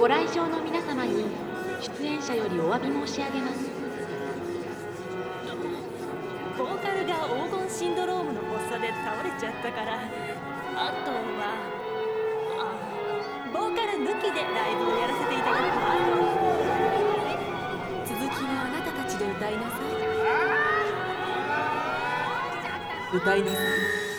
ご来場の皆様に出演者よりお詫び申し上げます。ボーカルが黄金シンドロームの発作で倒れちゃったからあとはあボーカル抜きでライブをやらせていただくわ続きはあなたたちで歌いなさい。歌いなさい。